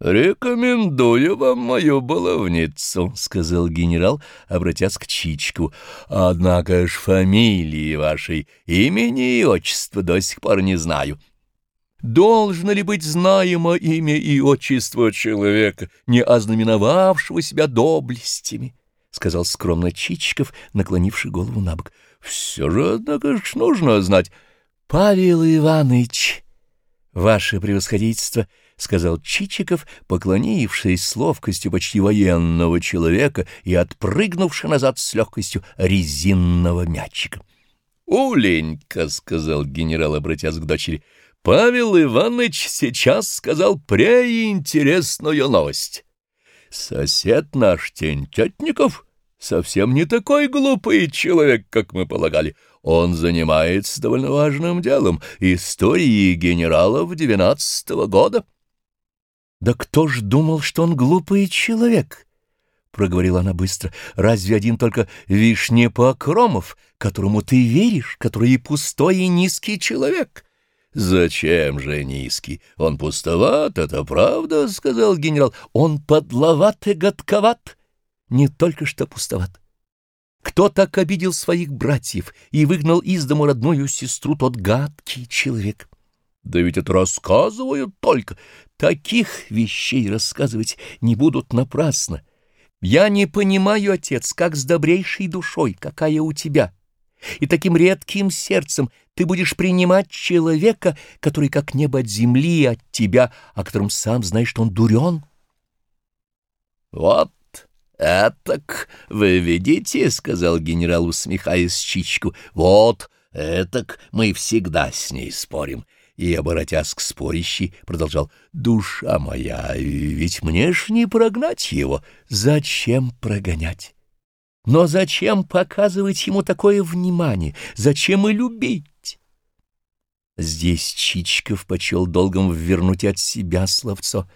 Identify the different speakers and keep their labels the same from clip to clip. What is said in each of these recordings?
Speaker 1: «Рекомендую вам мою баловницу», — сказал генерал, обратясь к Чичку. «Однако ж фамилии вашей, имени и отчества до сих пор не знаю». Должно ли быть знаемо имя и отчество человека, не ознаменовавшего себя доблестями? — сказал скромно Чичиков, наклонивший голову на бок. — Все же, однако ж, нужно знать. — Павел Иванович, ваше превосходительство, — сказал Чичиков, поклонившись с ловкостью почти военного человека и отпрыгнувший назад с легкостью резинного мячика. — Уленька, — сказал генерал, обратясь к дочери, — Павел Иванович сейчас сказал преинтересную новость. Сосед наш Тентетников совсем не такой глупый человек, как мы полагали. Он занимается довольно важным делом — историей генералов девятнадцатого года. — Да кто ж думал, что он глупый человек? — проговорила она быстро. — Разве один только Вишнепокромов, которому ты веришь, который и пустой, и низкий человек? — «Зачем же низкий? Он пустоват, это правда», — сказал генерал. «Он подловат и гадковат, не только что пустоват. Кто так обидел своих братьев и выгнал из дому родную сестру, тот гадкий человек». «Да ведь это рассказывают только. Таких вещей рассказывать не будут напрасно. Я не понимаю, отец, как с добрейшей душой, какая у тебя» и таким редким сердцем ты будешь принимать человека, который как небо от земли от тебя, о котором сам знаешь, что он дурен. — Вот вы видите, — сказал генерал, усмехаясь Чичку, — вот этак мы всегда с ней спорим. И, оборотясь к спорящей, продолжал, — душа моя, ведь мне ж не прогнать его. Зачем прогонять? Но зачем показывать ему такое внимание? Зачем и любить? Здесь Чичиков почел долгом вернуть от себя словцо.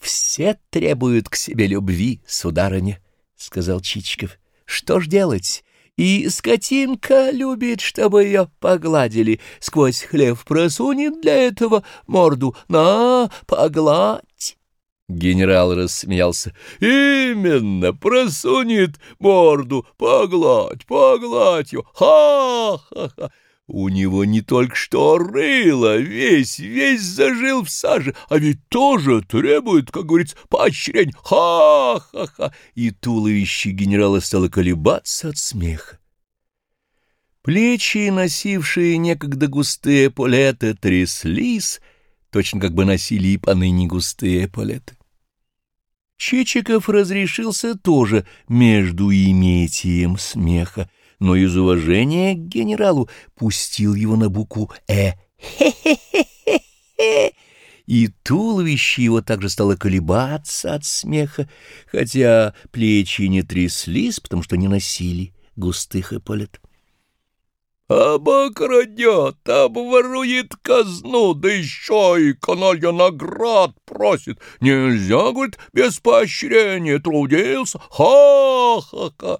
Speaker 1: «Все требуют к себе любви, сударыня», — сказал Чичиков. «Что ж делать? И скотинка любит, чтобы ее погладили. Сквозь хлев просунет для этого морду. На, погладь!» Генерал рассмеялся. «Именно, просунет морду, погладь, погладь его, ха-ха-ха! У него не только что рыло, весь, весь зажил в саже, а ведь тоже требует, как говорится, поощрень, ха-ха-ха!» И туловище генерала стало колебаться от смеха. Плечи, носившие некогда густые полеты, тряслись, точно как бы носили и поныне густые палеты. Чечиков разрешился тоже между иметием смеха, но из уважения к генералу пустил его на букву «э». Хе-хе-хе-хе-хе! И туловище его также стало колебаться от смеха, хотя плечи не тряслись, потому что не носили густых эполет. Обокрадет, обворует казну, да еще и каналья наград просит. Нельзя, говорит, без поощрения трудился. Ха-ха-ха!